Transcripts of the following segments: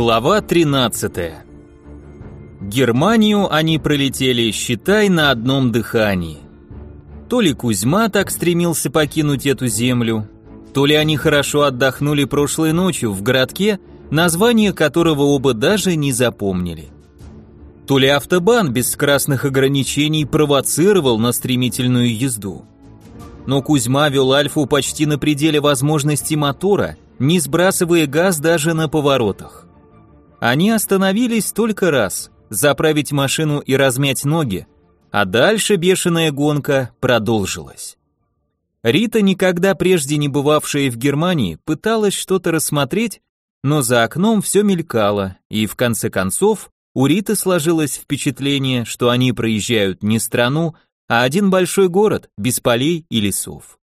Глава 13. Германию они пролетели, считай, на одном дыхании. То ли Кузьма так стремился покинуть эту землю, то ли они хорошо отдохнули прошлой ночью в городке, название которого оба даже не запомнили. То ли автобан без красных ограничений провоцировал на стремительную езду. Но Кузьма вел Альфу почти на пределе возможностей мотора, не сбрасывая газ даже на поворотах. Они остановились только раз, заправить машину и размять ноги, а дальше бешеная гонка продолжилась. Рита, никогда прежде не бывавшая в Германии, пыталась что-то рассмотреть, но за окном все мелькало, и в конце концов у Риты сложилось впечатление, что они проезжают не страну, а один большой город, без полей и лесов.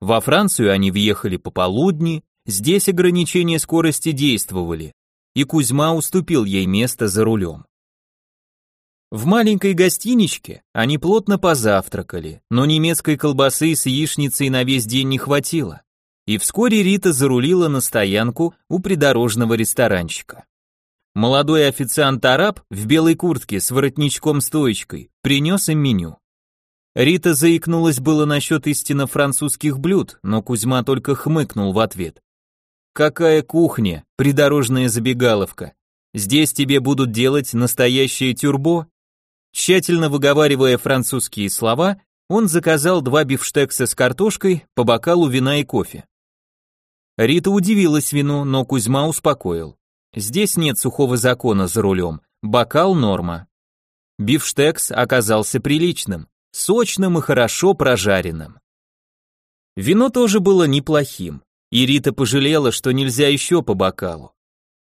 Во Францию они въехали пополудни, здесь ограничения скорости действовали, и Кузьма уступил ей место за рулем. В маленькой гостиничке они плотно позавтракали, но немецкой колбасы с яичницей на весь день не хватило, и вскоре Рита зарулила на стоянку у придорожного ресторанчика. Молодой официант-араб в белой куртке с воротничком-стоечкой принес им меню. Рита заикнулась было насчет истинно французских блюд, но Кузьма только хмыкнул в ответ. Какая кухня, придорожная забегаловка. Здесь тебе будут делать настоящее тюрбо. Тщательно выговаривая французские слова, он заказал два бифштекса с картошкой, по бокалу вина и кофе. Рита удивилась вину, но Кузьма успокоил. Здесь нет сухого закона за рулем, бокал норма. Бифштекс оказался приличным, сочным и хорошо прожаренным. Вино тоже было неплохим. И Рита пожалела, что нельзя еще по бокалу.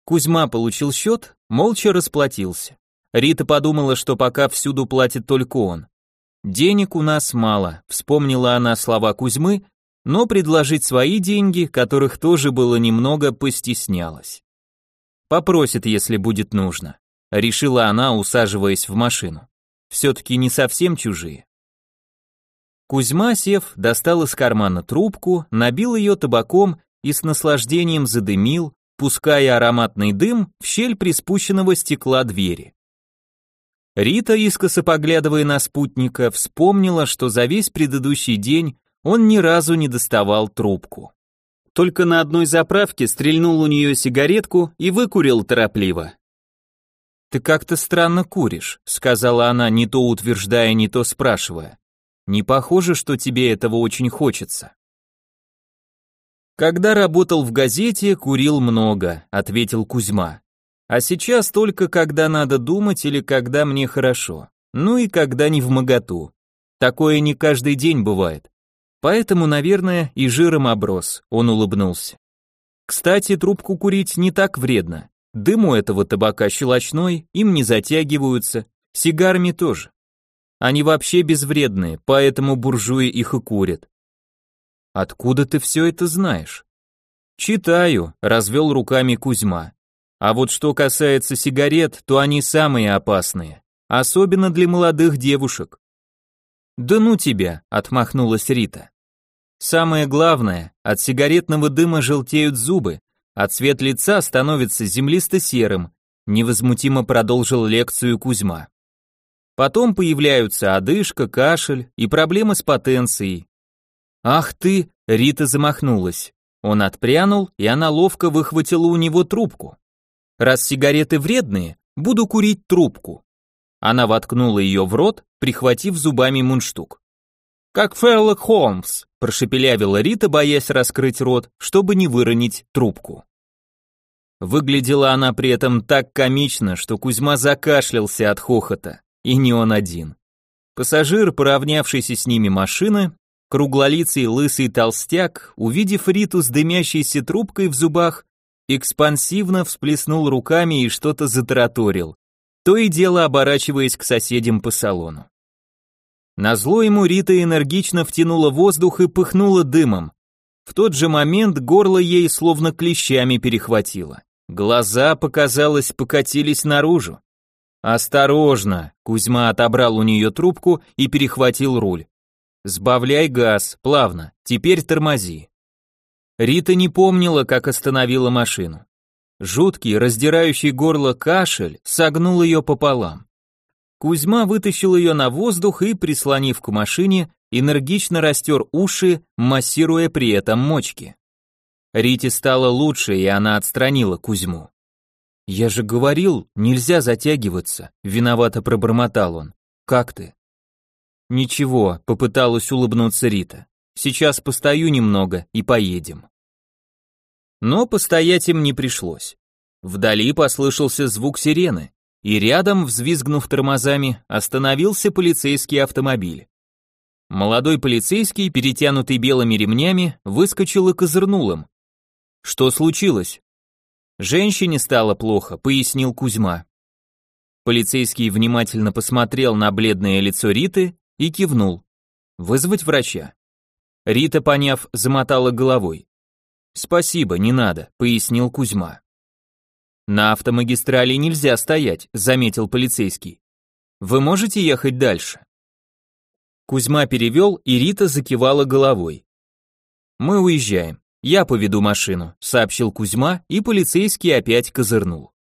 Кузьма получил счет, молча расплатился. Рита подумала, что пока всюду платит только он. «Денег у нас мало», — вспомнила она слова Кузьмы, но предложить свои деньги, которых тоже было немного, постеснялась. «Попросит, если будет нужно», — решила она, усаживаясь в машину. «Все-таки не совсем чужие». Кузьма, сев, достал из кармана трубку, набил ее табаком и с наслаждением задымил, пуская ароматный дым в щель приспущенного стекла двери. Рита, искоса поглядывая на спутника, вспомнила, что за весь предыдущий день он ни разу не доставал трубку. Только на одной заправке стрельнул у нее сигаретку и выкурил торопливо. «Ты как-то странно куришь», — сказала она, не то утверждая, не то спрашивая. Не похоже, что тебе этого очень хочется. Когда работал в газете, курил много, ответил Кузьма. А сейчас только когда надо думать или когда мне хорошо. Ну и когда не в моготу. Такое не каждый день бывает. Поэтому, наверное, и жиром оброс, он улыбнулся. Кстати, трубку курить не так вредно. Дым у этого табака щелочной, им не затягиваются, сигарами тоже. Они вообще безвредные, поэтому буржуи их и курят. Откуда ты все это знаешь? Читаю, развел руками Кузьма. А вот что касается сигарет, то они самые опасные, особенно для молодых девушек. Да ну тебя, отмахнулась Рита. Самое главное, от сигаретного дыма желтеют зубы, а цвет лица становится землисто-серым, невозмутимо продолжил лекцию Кузьма. Потом появляются одышка, кашель и проблемы с потенцией. «Ах ты!» — Рита замахнулась. Он отпрянул, и она ловко выхватила у него трубку. «Раз сигареты вредные, буду курить трубку». Она воткнула ее в рот, прихватив зубами мундштук. «Как Ферлок Холмс», — прошепелявила Рита, боясь раскрыть рот, чтобы не выронить трубку. Выглядела она при этом так комично, что Кузьма закашлялся от хохота. И не он один. Пассажир, поравнявшийся с ними машины, круглолицый лысый толстяк, увидев Риту с дымящейся трубкой в зубах, экспансивно всплеснул руками и что-то затараторил, то и дело оборачиваясь к соседям по салону. Назло ему Рита энергично втянула воздух и пыхнула дымом. В тот же момент горло ей словно клещами перехватило. Глаза, показалось, покатились наружу. «Осторожно!» Кузьма отобрал у нее трубку и перехватил руль. «Сбавляй газ, плавно, теперь тормози». Рита не помнила, как остановила машину. Жуткий, раздирающий горло кашель согнул ее пополам. Кузьма вытащил ее на воздух и, прислонив к машине, энергично растер уши, массируя при этом мочки. Рите стало лучше, и она отстранила Кузьму. «Я же говорил, нельзя затягиваться», — виновато пробормотал он. «Как ты?» «Ничего», — попыталась улыбнуться Рита. «Сейчас постою немного и поедем». Но постоять им не пришлось. Вдали послышался звук сирены, и рядом, взвизгнув тормозами, остановился полицейский автомобиль. Молодой полицейский, перетянутый белыми ремнями, выскочил и козырнул им. Что случилось? Женщине стало плохо, пояснил Кузьма. Полицейский внимательно посмотрел на бледное лицо Риты и кивнул. Вызвать врача. Рита, поняв, замотала головой. Спасибо, не надо, пояснил Кузьма. На автомагистрали нельзя стоять, заметил полицейский. Вы можете ехать дальше? Кузьма перевел, и Рита закивала головой. Мы уезжаем. «Я поведу машину», — сообщил Кузьма, и полицейский опять козырнул.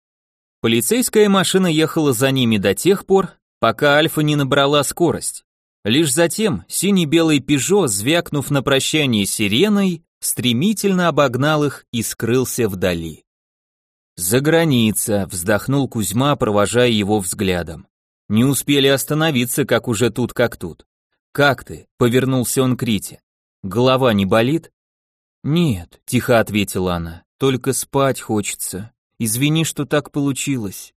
Полицейская машина ехала за ними до тех пор, пока Альфа не набрала скорость. Лишь затем синий-белый Пежо, звякнув на прощание сиреной, стремительно обогнал их и скрылся вдали. «За граница», — вздохнул Кузьма, провожая его взглядом. «Не успели остановиться, как уже тут, как тут». «Как ты?» — повернулся он к Рите. «Голова не болит?» «Нет», — тихо ответила она, — «только спать хочется. Извини, что так получилось».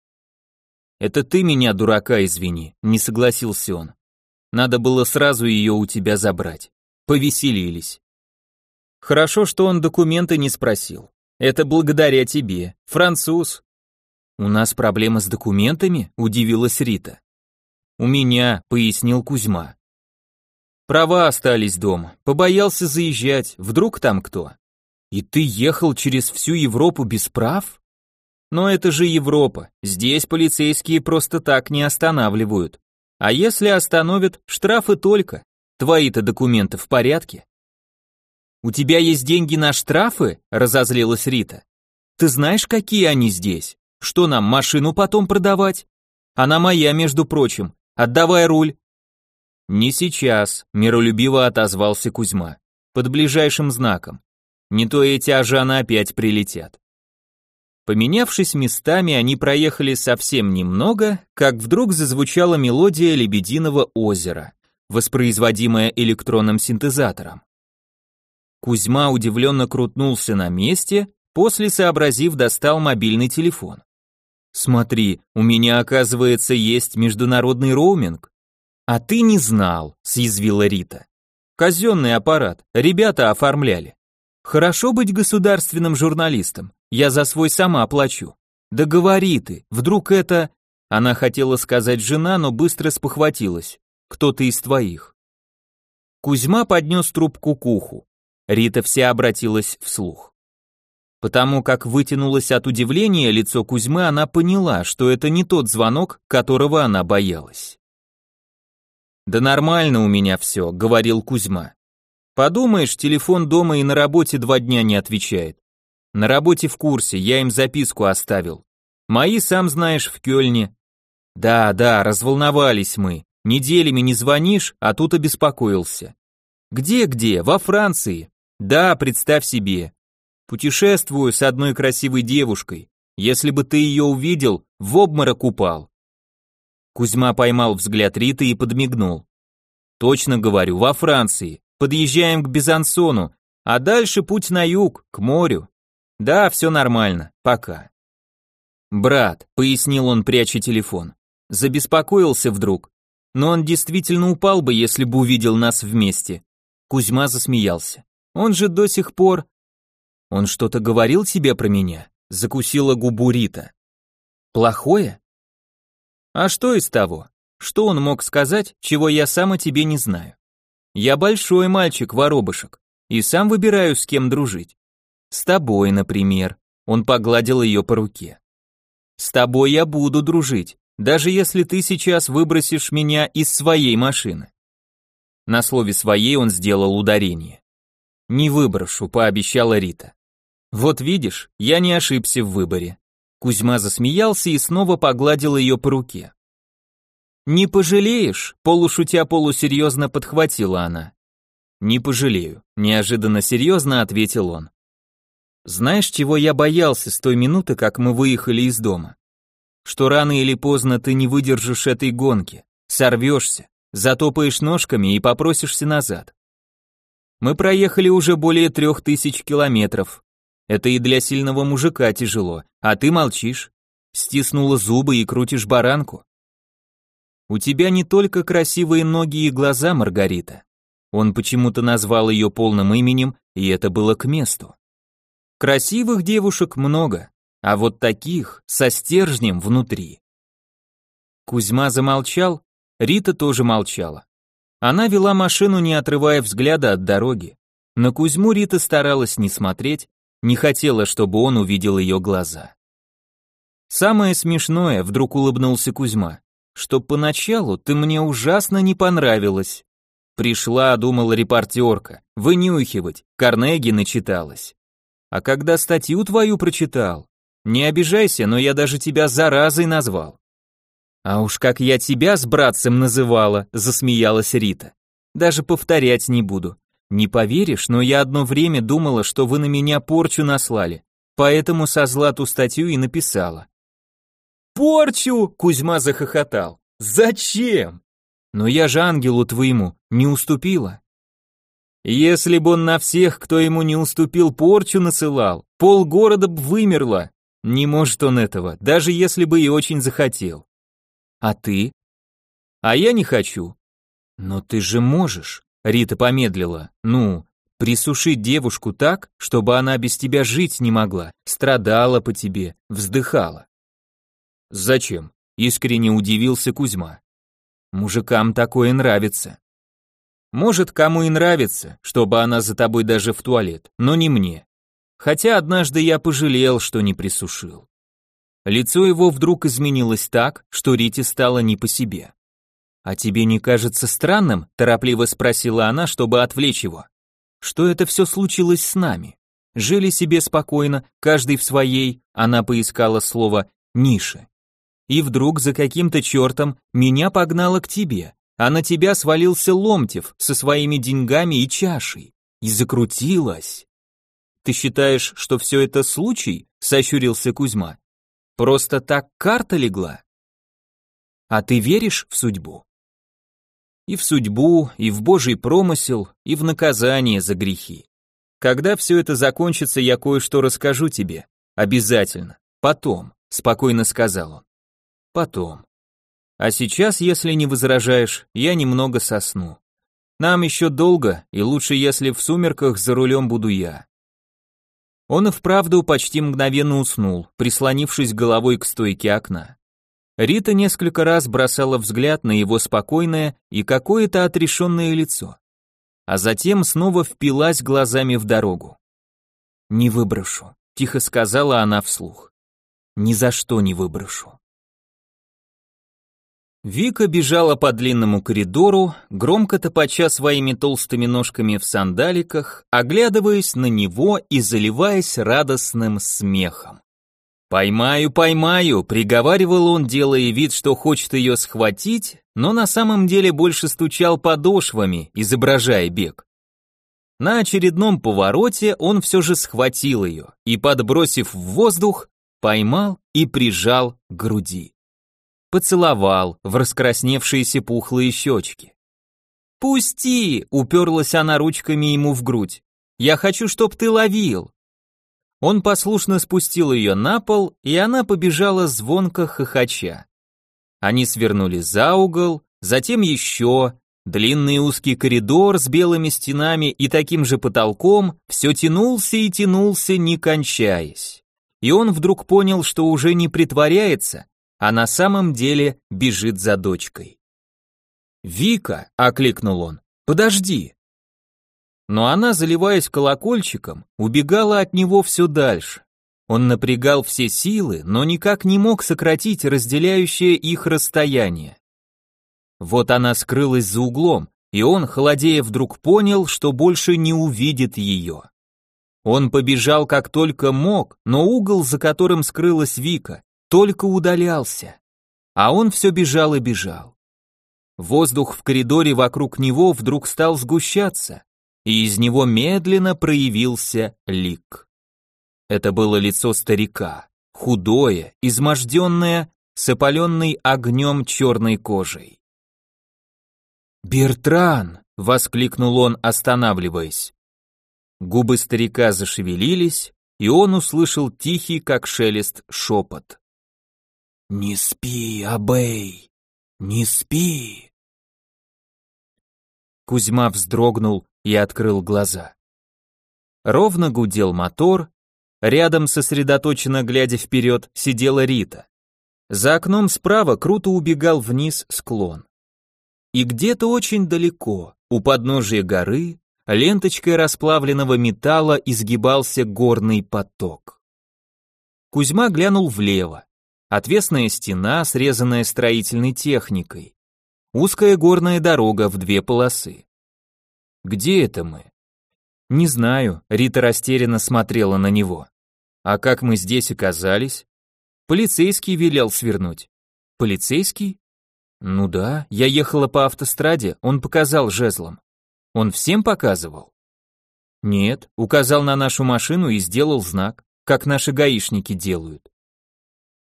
«Это ты меня, дурака, извини», — не согласился он. «Надо было сразу ее у тебя забрать. Повеселились». «Хорошо, что он документы не спросил. Это благодаря тебе, француз». «У нас проблема с документами?» — удивилась Рита. «У меня», — пояснил Кузьма. Права остались дома. Побоялся заезжать, вдруг там кто. И ты ехал через всю Европу без прав? Но это же Европа. Здесь полицейские просто так не останавливают. А если остановят, штрафы только. Твои-то документы в порядке? У тебя есть деньги на штрафы? разозлилась Рита. Ты знаешь, какие они здесь? Что нам машину потом продавать? Она моя, между прочим. Отдавай руль. «Не сейчас», — миролюбиво отозвался Кузьма. «Под ближайшим знаком. Не то эти ажаны опять прилетят». Поменявшись местами, они проехали совсем немного, как вдруг зазвучала мелодия «Лебединого озера», воспроизводимая электронным синтезатором. Кузьма удивленно крутнулся на месте, после сообразив, достал мобильный телефон. «Смотри, у меня, оказывается, есть международный роуминг. «А ты не знал», — съязвила Рита. «Казенный аппарат, ребята оформляли. Хорошо быть государственным журналистом, я за свой сама оплачу. Да говори ты, вдруг это...» Она хотела сказать жена, но быстро спохватилась. «Кто-то из твоих». Кузьма поднес трубку к уху. Рита вся обратилась вслух. Потому как вытянулось от удивления лицо Кузьмы, она поняла, что это не тот звонок, которого она боялась. «Да нормально у меня все», — говорил Кузьма. «Подумаешь, телефон дома и на работе два дня не отвечает. На работе в курсе, я им записку оставил. Мои, сам знаешь, в Кёльне. Да, да, разволновались мы. Неделями не звонишь, а тут обеспокоился. Где-где? Во Франции. Да, представь себе. Путешествую с одной красивой девушкой. Если бы ты ее увидел, в обморок упал. Кузьма поймал взгляд Риты и подмигнул. Точно говорю, во Франции. Подъезжаем к Безансону, а дальше путь на юг, к морю. Да, все нормально, пока. Брат, пояснил он, пряча телефон. Забеспокоился вдруг. Но он действительно упал бы, если бы увидел нас вместе. Кузьма засмеялся. Он же до сих пор... Он что-то говорил тебе про меня? Закусила губу Рита. Плохое? А что из того? Что он мог сказать, чего я сам о тебе не знаю? Я большой мальчик, воробышек, и сам выбираю, с кем дружить. С тобой, например. Он погладил ее по руке. С тобой я буду дружить, даже если ты сейчас выбросишь меня из своей машины. На слове «своей» он сделал ударение. «Не выброшу», — пообещала Рита. Вот видишь, я не ошибся в выборе. Кузьма засмеялся и снова погладил ее по руке. «Не пожалеешь?» – полушутя полусерьезно подхватила она. «Не пожалею», – неожиданно серьезно ответил он. «Знаешь, чего я боялся с той минуты, как мы выехали из дома? Что рано или поздно ты не выдержишь этой гонки, сорвешься, затопаешь ножками и попросишься назад. Мы проехали уже более трех тысяч километров. Это и для сильного мужика тяжело, а ты молчишь, стиснула зубы и крутишь баранку. У тебя не только красивые ноги и глаза, Маргарита. Он почему-то назвал ее полным именем, и это было к месту. Красивых девушек много, а вот таких, со стержнем внутри. Кузьма замолчал, Рита тоже молчала. Она вела машину, не отрывая взгляда от дороги. На Кузьму Рита старалась не смотреть, не хотела, чтобы он увидел ее глаза. Самое смешное, вдруг улыбнулся Кузьма что поначалу ты мне ужасно не понравилась. Пришла, думала репортерка, вынюхивать, Карнеги начиталась. А когда статью твою прочитал, не обижайся, но я даже тебя заразой назвал. А уж как я тебя с братцем называла, засмеялась Рита. Даже повторять не буду. Не поверишь, но я одно время думала, что вы на меня порчу наслали, поэтому со зла ту статью и написала. «Порчу!» — Кузьма захохотал. «Зачем?» «Но я же ангелу твоему не уступила». Если бы он на всех, кто ему не уступил, порчу насылал, полгорода б вымерло. Не может он этого, даже если бы и очень захотел. А ты? А я не хочу. Но ты же можешь, Рита помедлила. Ну, присушить девушку так, чтобы она без тебя жить не могла, страдала по тебе, вздыхала. Зачем? Искренне удивился Кузьма. Мужикам такое нравится. Может, кому и нравится, чтобы она за тобой даже в туалет, но не мне. Хотя однажды я пожалел, что не присушил. Лицо его вдруг изменилось так, что Рите стало не по себе. «А тебе не кажется странным?» – торопливо спросила она, чтобы отвлечь его. «Что это все случилось с нами? Жили себе спокойно, каждый в своей, она поискала слово «нише» и вдруг за каким-то чертом меня погнало к тебе, а на тебя свалился Ломтев со своими деньгами и чашей, и закрутилась. Ты считаешь, что все это случай? Сощурился Кузьма. Просто так карта легла? А ты веришь в судьбу? И в судьбу, и в Божий промысел, и в наказание за грехи. Когда все это закончится, я кое-что расскажу тебе. Обязательно. Потом, спокойно сказал он. Потом. А сейчас, если не возражаешь, я немного сосну. Нам еще долго, и лучше, если в сумерках за рулем буду я. Он и вправду почти мгновенно уснул, прислонившись головой к стойке окна. Рита несколько раз бросала взгляд на его спокойное и какое-то отрешенное лицо, а затем снова впилась глазами в дорогу. «Не выброшу», — тихо сказала она вслух. «Ни за что не выброшу». Вика бежала по длинному коридору, громко топача своими толстыми ножками в сандаликах, оглядываясь на него и заливаясь радостным смехом. «Поймаю, поймаю», — приговаривал он, делая вид, что хочет ее схватить, но на самом деле больше стучал подошвами, изображая бег. На очередном повороте он все же схватил ее и, подбросив в воздух, поймал и прижал к груди поцеловал в раскрасневшиеся пухлые щечки. «Пусти!» — уперлась она ручками ему в грудь. «Я хочу, чтоб ты ловил!» Он послушно спустил ее на пол, и она побежала звонко хохоча. Они свернули за угол, затем еще, длинный узкий коридор с белыми стенами и таким же потолком все тянулся и тянулся, не кончаясь. И он вдруг понял, что уже не притворяется, а на самом деле бежит за дочкой. «Вика!» — окликнул он. «Подожди!» Но она, заливаясь колокольчиком, убегала от него все дальше. Он напрягал все силы, но никак не мог сократить разделяющее их расстояние. Вот она скрылась за углом, и он, холодея, вдруг понял, что больше не увидит ее. Он побежал как только мог, но угол, за которым скрылась Вика, только удалялся. А он все бежал и бежал. Воздух в коридоре вокруг него вдруг стал сгущаться, и из него медленно проявился лик. Это было лицо старика, худое, изможденное, с опаленной огнем черной кожей. «Бертран!» — воскликнул он, останавливаясь. Губы старика зашевелились, и он услышал тихий, как шелест, шепот. «Не спи, Абей! Не спи!» Кузьма вздрогнул и открыл глаза. Ровно гудел мотор, рядом, сосредоточенно глядя вперед, сидела Рита. За окном справа круто убегал вниз склон. И где-то очень далеко, у подножия горы, ленточкой расплавленного металла изгибался горный поток. Кузьма глянул влево. Отвесная стена, срезанная строительной техникой. Узкая горная дорога в две полосы. Где это мы? Не знаю, Рита растерянно смотрела на него. А как мы здесь оказались? Полицейский велел свернуть. Полицейский? Ну да, я ехала по автостраде, он показал жезлом. Он всем показывал? Нет, указал на нашу машину и сделал знак, как наши гаишники делают.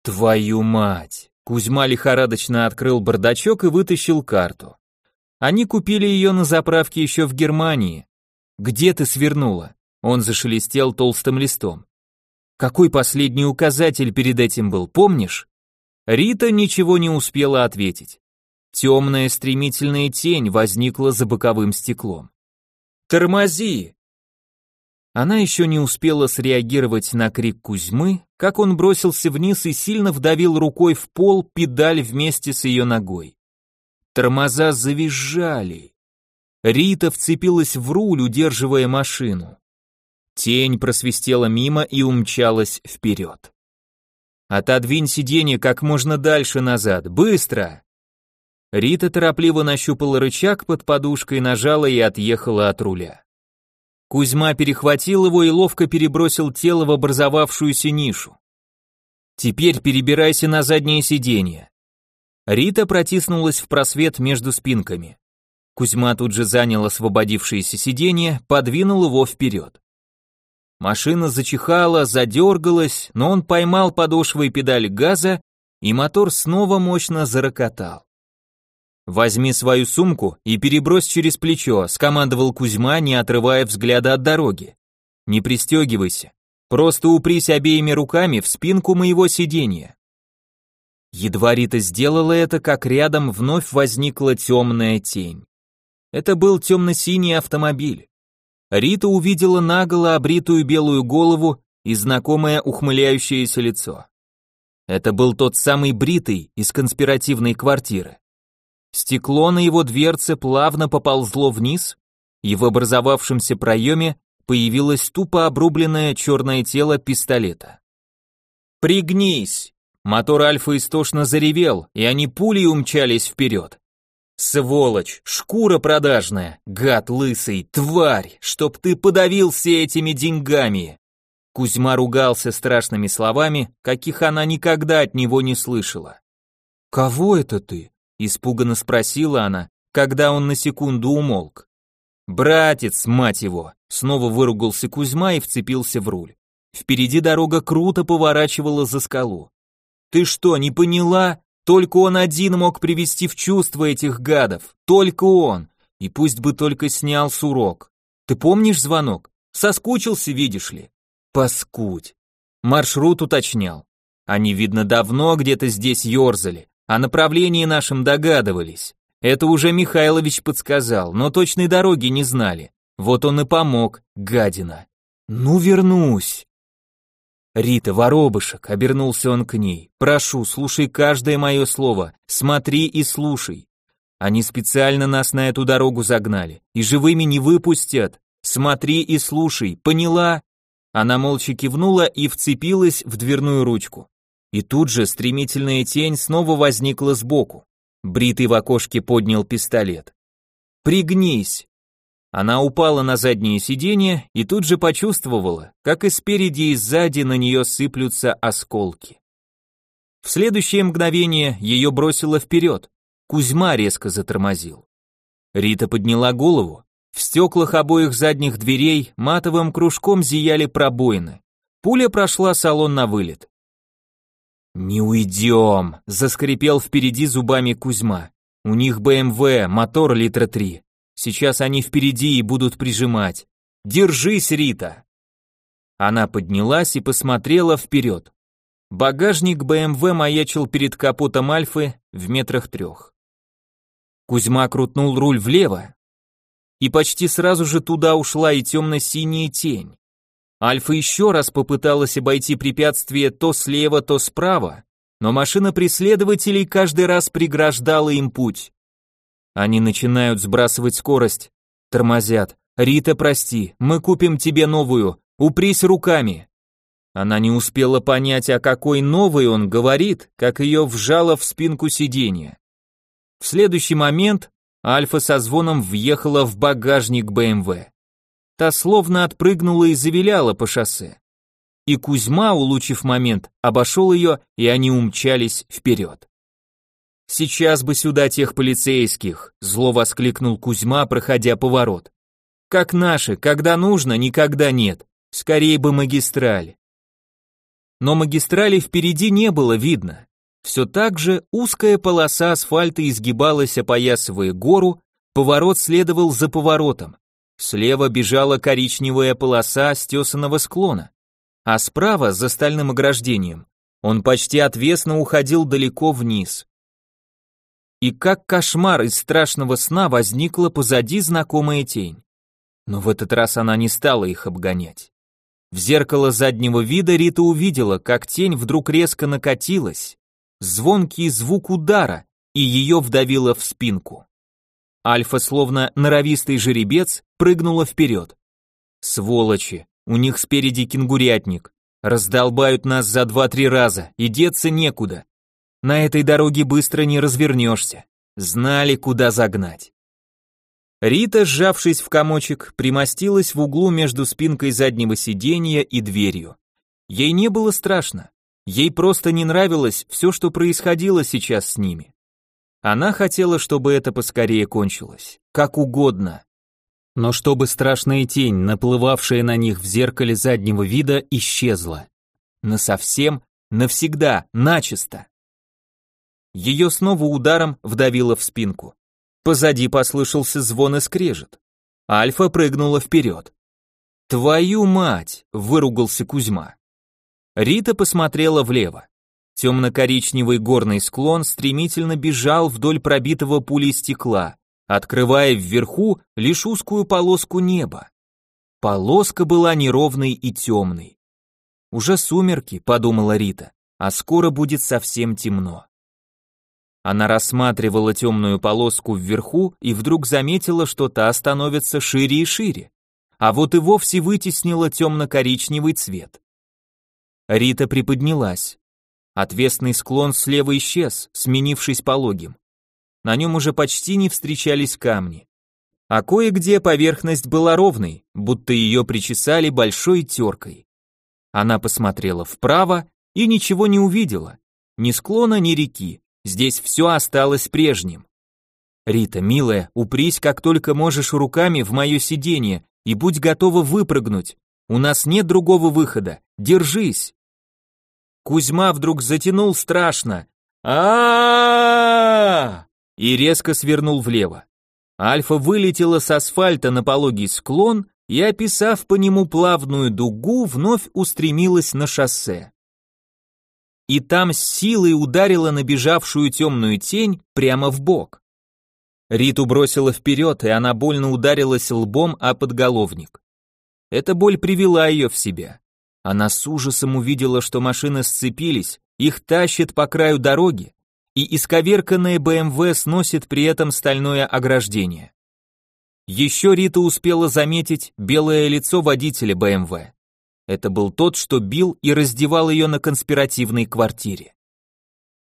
Твою мать! Кузьма лихорадочно открыл бардачок и вытащил карту. Они купили ее на заправке еще в Германии. Где ты свернула? Он зашелестел толстым листом. Какой последний указатель перед этим был, помнишь? Рита ничего не успела ответить. Темная стремительная тень возникла за боковым стеклом. «Тормози!» Она еще не успела среагировать на крик Кузьмы, как он бросился вниз и сильно вдавил рукой в пол педаль вместе с ее ногой. Тормоза завизжали. Рита вцепилась в руль, удерживая машину. Тень просвистела мимо и умчалась вперед. «Отодвинь сиденье как можно дальше назад, быстро!» Рита торопливо нащупала рычаг под подушкой, нажала и отъехала от руля. Кузьма перехватил его и ловко перебросил тело в образовавшуюся нишу. «Теперь перебирайся на заднее сиденье». Рита протиснулась в просвет между спинками. Кузьма тут же занял освободившееся сиденье, подвинул его вперед. Машина зачихала, задергалась, но он поймал подошвой педаль газа, и мотор снова мощно зарокотал. «Возьми свою сумку и перебрось через плечо», скомандовал Кузьма, не отрывая взгляда от дороги. «Не пристегивайся, просто упрись обеими руками в спинку моего сиденья». Едва Рита сделала это, как рядом вновь возникла темная тень. Это был темно-синий автомобиль. Рита увидела наголо обритую белую голову и знакомое ухмыляющееся лицо. Это был тот самый бритый из конспиративной квартиры. Стекло на его дверце плавно поползло вниз, и в образовавшемся проеме появилось тупо обрубленное черное тело пистолета. «Пригнись!» Мотор Альфа истошно заревел, и они пулей умчались вперед. «Сволочь! Шкура продажная! Гад лысый! Тварь! Чтоб ты подавился этими деньгами!» Кузьма ругался страшными словами, каких она никогда от него не слышала. «Кого это ты?» Испуганно спросила она, когда он на секунду умолк. «Братец, мать его!» Снова выругался Кузьма и вцепился в руль. Впереди дорога круто поворачивала за скалу. «Ты что, не поняла? Только он один мог привести в чувство этих гадов. Только он. И пусть бы только снял сурок. Ты помнишь звонок? Соскучился, видишь ли? Паскудь. Маршрут уточнял. Они, видно, давно где-то здесь ерзали. О направлении нашем догадывались. Это уже Михайлович подсказал, но точной дороги не знали. Вот он и помог, гадина. Ну, вернусь. Рита, воробышек, обернулся он к ней. Прошу, слушай каждое мое слово, смотри и слушай. Они специально нас на эту дорогу загнали, и живыми не выпустят. Смотри и слушай, поняла? Она молча кивнула и вцепилась в дверную ручку. И тут же стремительная тень снова возникла сбоку. Бритый в окошке поднял пистолет. «Пригнись!» Она упала на заднее сиденье и тут же почувствовала, как и спереди, и сзади на нее сыплются осколки. В следующее мгновение ее бросило вперед. Кузьма резко затормозил. Рита подняла голову. В стеклах обоих задних дверей матовым кружком зияли пробоины. Пуля прошла салон на вылет. «Не уйдем», — заскрипел впереди зубами Кузьма. «У них БМВ, мотор литра три. Сейчас они впереди и будут прижимать. Держись, Рита!» Она поднялась и посмотрела вперед. Багажник БМВ маячил перед капотом Альфы в метрах трех. Кузьма крутнул руль влево, и почти сразу же туда ушла и темно-синяя тень. Альфа еще раз попыталась обойти препятствие то слева, то справа, но машина преследователей каждый раз преграждала им путь. Они начинают сбрасывать скорость, тормозят. «Рита, прости, мы купим тебе новую, упрись руками». Она не успела понять, о какой новой он говорит, как ее вжало в спинку сиденья. В следующий момент Альфа со звоном въехала в багажник БМВ. Та словно отпрыгнула и завиляла по шоссе. И Кузьма, улучив момент, обошел ее, и они умчались вперед. «Сейчас бы сюда тех полицейских», — зло воскликнул Кузьма, проходя поворот. «Как наши, когда нужно, никогда нет. Скорее бы магистраль». Но магистрали впереди не было видно. Все так же узкая полоса асфальта изгибалась, опоясывая гору, поворот следовал за поворотом. Слева бежала коричневая полоса стесанного склона, а справа, за стальным ограждением, он почти отвесно уходил далеко вниз и как кошмар из страшного сна возникла позади знакомая тень. Но в этот раз она не стала их обгонять. В зеркало заднего вида Рита увидела, как тень вдруг резко накатилась, звонкий звук удара, и ее вдавило в спинку. Альфа, словно норовистый жеребец, прыгнула вперед. Сволочи, у них спереди кенгурятник. Раздолбают нас за два-три раза, и деться некуда. На этой дороге быстро не развернешься. Знали, куда загнать. Рита, сжавшись в комочек, примостилась в углу между спинкой заднего сиденья и дверью. Ей не было страшно. Ей просто не нравилось все, что происходило сейчас с ними. Она хотела, чтобы это поскорее кончилось. Как угодно. Но чтобы страшная тень, наплывавшая на них в зеркале заднего вида, исчезла. Насовсем, навсегда, начисто. Ее снова ударом вдавило в спинку. Позади послышался звон и скрежет. Альфа прыгнула вперед. «Твою мать!» — выругался Кузьма. Рита посмотрела влево. Темно-коричневый горный склон стремительно бежал вдоль пробитого пулей стекла, открывая вверху лишь узкую полоску неба. Полоска была неровной и темной. «Уже сумерки», — подумала Рита, — «а скоро будет совсем темно». Она рассматривала темную полоску вверху и вдруг заметила, что та становится шире и шире, а вот и вовсе вытеснила темно-коричневый цвет. Рита приподнялась. Отвесный склон слева исчез, сменившись пологим. На нем уже почти не встречались камни. А кое-где поверхность была ровной, будто ее причесали большой теркой. Она посмотрела вправо и ничего не увидела. Ни склона, ни реки, Здесь все осталось прежним. Рита, милая, упрись как только можешь руками в мое сиденье и будь готова выпрыгнуть. У нас нет другого выхода. Держись. Кузьма вдруг затянул страшно. а и резко свернул влево. Альфа вылетела с асфальта на пологий склон и, описав по нему плавную дугу, вновь устремилась на шоссе и там с силой ударила набежавшую темную тень прямо в бок. Риту бросила вперед, и она больно ударилась лбом о подголовник. Эта боль привела ее в себя. Она с ужасом увидела, что машины сцепились, их тащит по краю дороги, и исковерканное БМВ сносит при этом стальное ограждение. Еще Рита успела заметить белое лицо водителя БМВ. Это был тот, что бил и раздевал ее на конспиративной квартире.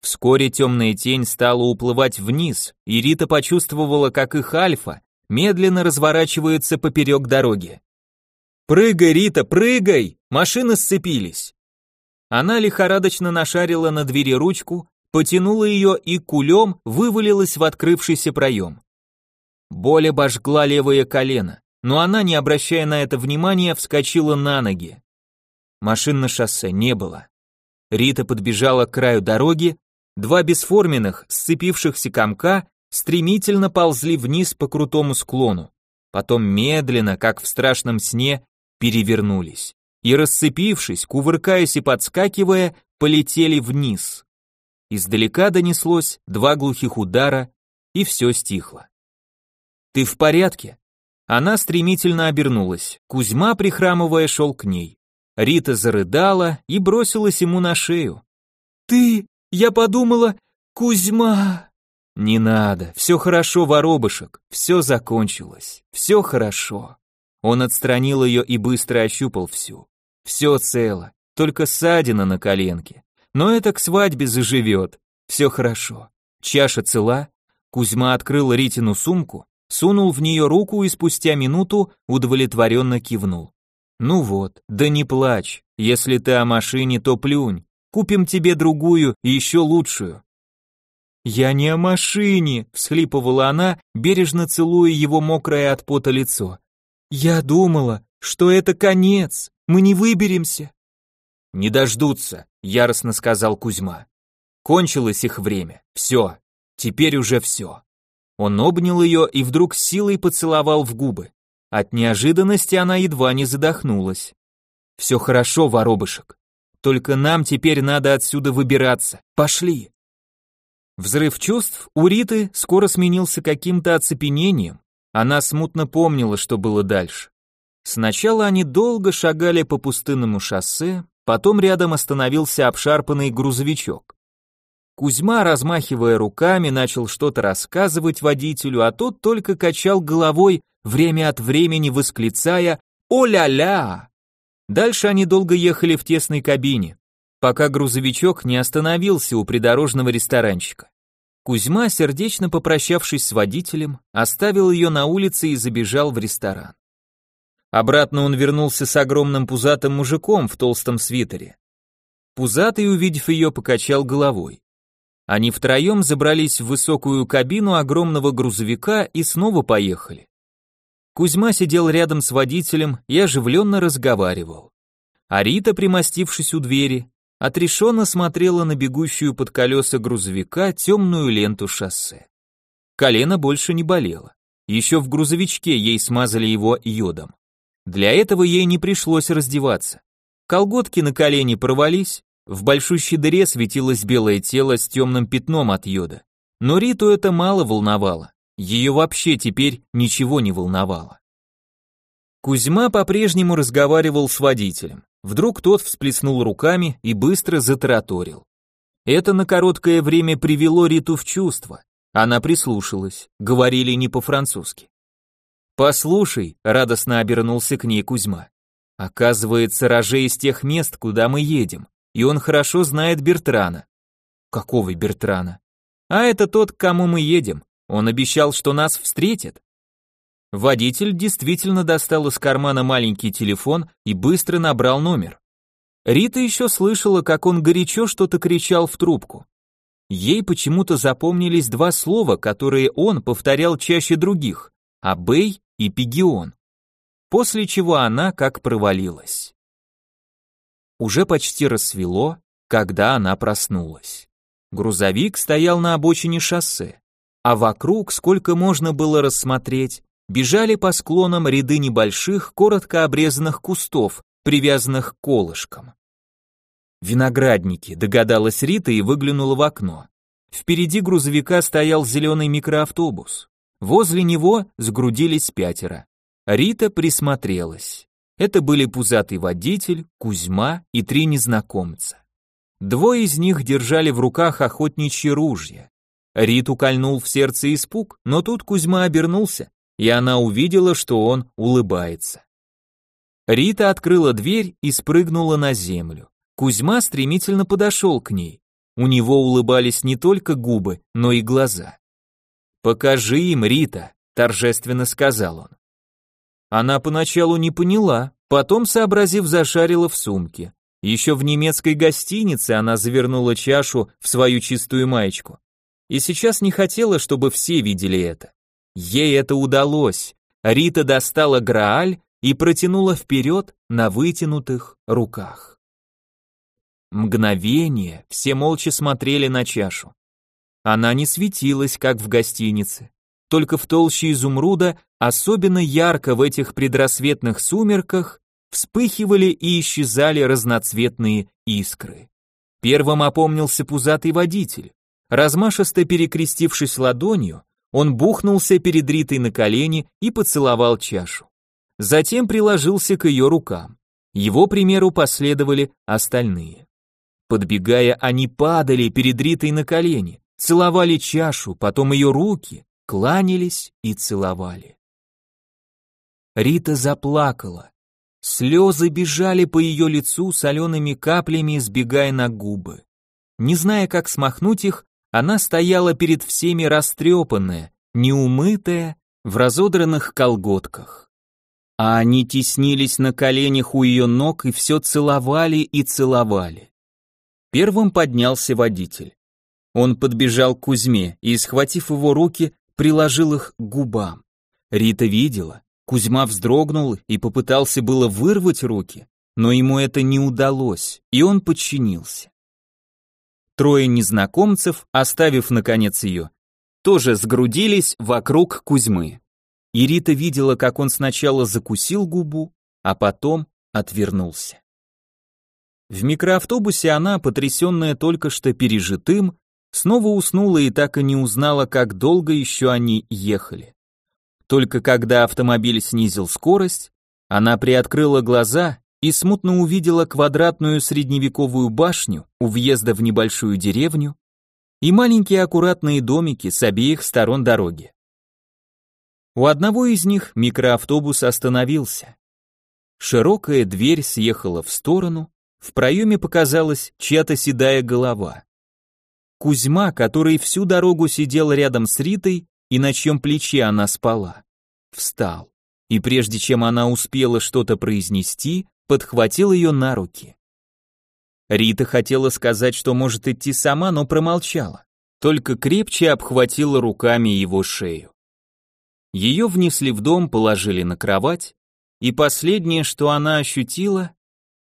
Вскоре темная тень стала уплывать вниз, и Рита почувствовала, как их альфа медленно разворачивается поперек дороги. «Прыгай, Рита, прыгай! Машины сцепились!» Она лихорадочно нашарила на двери ручку, потянула ее и кулем вывалилась в открывшийся проем. Боль обожгла левое колено, но она, не обращая на это внимания, вскочила на ноги. Машин на шоссе не было. Рита подбежала к краю дороги, два бесформенных, сцепившихся комка стремительно ползли вниз по крутому склону, потом медленно, как в страшном сне, перевернулись и, расцепившись, кувыркаясь и подскакивая, полетели вниз. Издалека донеслось два глухих удара, и все стихло. «Ты в порядке?» Она стремительно обернулась. Кузьма, прихрамывая, шел к ней. Рита зарыдала и бросилась ему на шею. «Ты! Я подумала, Кузьма!» «Не надо, все хорошо, воробышек, все закончилось, все хорошо». Он отстранил ее и быстро ощупал всю. Все цело, только ссадина на коленке. Но это к свадьбе заживет. Все хорошо. Чаша цела. Кузьма открыл Ритину сумку, сунул в нее руку и спустя минуту удовлетворенно кивнул. Ну вот, да не плачь. Если ты о машине, то плюнь. Купим тебе другую еще лучшую. Я не о машине, всхлипывала она, бережно целуя его мокрое от пота лицо. Я думала, что это конец. Мы не выберемся. Не дождутся, яростно сказал Кузьма. Кончилось их время. Все. Теперь уже все. Он обнял ее и вдруг силой поцеловал в губы. От неожиданности она едва не задохнулась. Все хорошо, воробышек. Только нам теперь надо отсюда выбираться. Пошли. Взрыв чувств у Риты скоро сменился каким-то оцепенением. Она смутно помнила, что было дальше. Сначала они долго шагали по пустынному шоссе, потом рядом остановился обшарпанный грузовичок. Кузьма, размахивая руками, начал что-то рассказывать водителю, а тот только качал головой, время от времени восклицая «О-ля-ля!». Дальше они долго ехали в тесной кабине, пока грузовичок не остановился у придорожного ресторанчика. Кузьма, сердечно попрощавшись с водителем, оставил ее на улице и забежал в ресторан. Обратно он вернулся с огромным пузатым мужиком в толстом свитере. Пузатый, увидев ее, покачал головой. Они втроем забрались в высокую кабину огромного грузовика и снова поехали. Кузьма сидел рядом с водителем и оживленно разговаривал. А Рита, примостившись у двери, отрешенно смотрела на бегущую под колеса грузовика темную ленту шоссе. Колено больше не болело. Еще в грузовичке ей смазали его йодом. Для этого ей не пришлось раздеваться. Колготки на колени порвались, в большущей дыре светилось белое тело с темным пятном от йода. Но Риту это мало волновало, ее вообще теперь ничего не волновало. Кузьма по-прежнему разговаривал с водителем. Вдруг тот всплеснул руками и быстро затараторил. Это на короткое время привело Риту в чувство. Она прислушалась, говорили не по-французски. «Послушай», — радостно обернулся к ней Кузьма. «Оказывается, Роже из тех мест, куда мы едем, и он хорошо знает Бертрана». «Какого Бертрана?» «А это тот, к кому мы едем. Он обещал, что нас встретит». Водитель действительно достал из кармана маленький телефон и быстро набрал номер. Рита еще слышала, как он горячо что-то кричал в трубку. Ей почему-то запомнились два слова, которые он повторял чаще других – «абей» и пигион, после чего она как провалилась. Уже почти рассвело, когда она проснулась. Грузовик стоял на обочине шоссе, а вокруг, сколько можно было рассмотреть, бежали по склонам ряды небольших, коротко обрезанных кустов, привязанных к колышкам. Виноградники, догадалась Рита и выглянула в окно. Впереди грузовика стоял зеленый микроавтобус. Возле него сгрудились пятеро. Рита присмотрелась. Это были пузатый водитель, Кузьма и три незнакомца. Двое из них держали в руках охотничьи ружья. Риту кольнул в сердце испуг, но тут Кузьма обернулся, и она увидела, что он улыбается. Рита открыла дверь и спрыгнула на землю. Кузьма стремительно подошел к ней. У него улыбались не только губы, но и глаза. «Покажи им, Рита», торжественно сказал он. Она поначалу не поняла, потом, сообразив, зашарила в сумке. Еще в немецкой гостинице она завернула чашу в свою чистую маечку. И сейчас не хотела, чтобы все видели это. Ей это удалось. Рита достала Грааль и протянула вперед на вытянутых руках. Мгновение все молча смотрели на чашу. Она не светилась, как в гостинице. Только в толще изумруда, особенно ярко в этих предрассветных сумерках, вспыхивали и исчезали разноцветные искры. Первым опомнился пузатый водитель. Размашисто перекрестившись ладонью, он бухнулся перед Ритой на колени и поцеловал чашу. Затем приложился к ее рукам. Его примеру последовали остальные. Подбегая, они падали перед Ритой на колени, целовали чашу, потом ее руки, кланялись и целовали. Рита заплакала. Слезы бежали по ее лицу солеными каплями, сбегая на губы. Не зная, как смахнуть их, она стояла перед всеми растрепанная, неумытая, в разодранных колготках. А они теснились на коленях у ее ног и все целовали и целовали. Первым поднялся водитель. Он подбежал к Кузьме и, схватив его руки, приложил их к губам. Рита видела, Кузьма вздрогнул и попытался было вырвать руки, но ему это не удалось, и он подчинился. Трое незнакомцев, оставив наконец ее, тоже сгрудились вокруг Кузьмы. И Рита видела, как он сначала закусил губу, а потом отвернулся. В микроавтобусе она, потрясенная только что пережитым, снова уснула и так и не узнала, как долго еще они ехали. Только когда автомобиль снизил скорость, она приоткрыла глаза и смутно увидела квадратную средневековую башню у въезда в небольшую деревню и маленькие аккуратные домики с обеих сторон дороги. У одного из них микроавтобус остановился. Широкая дверь съехала в сторону, в проеме показалась чья-то седая голова. Кузьма, который всю дорогу сидел рядом с Ритой и на чьем плече она спала, встал, и прежде чем она успела что-то произнести, подхватил ее на руки. Рита хотела сказать, что может идти сама, но промолчала, только крепче обхватила руками его шею. Ее внесли в дом, положили на кровать, и последнее, что она ощутила,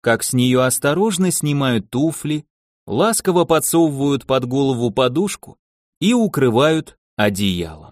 как с нее осторожно снимают туфли, ласково подсовывают под голову подушку и укрывают одеялом.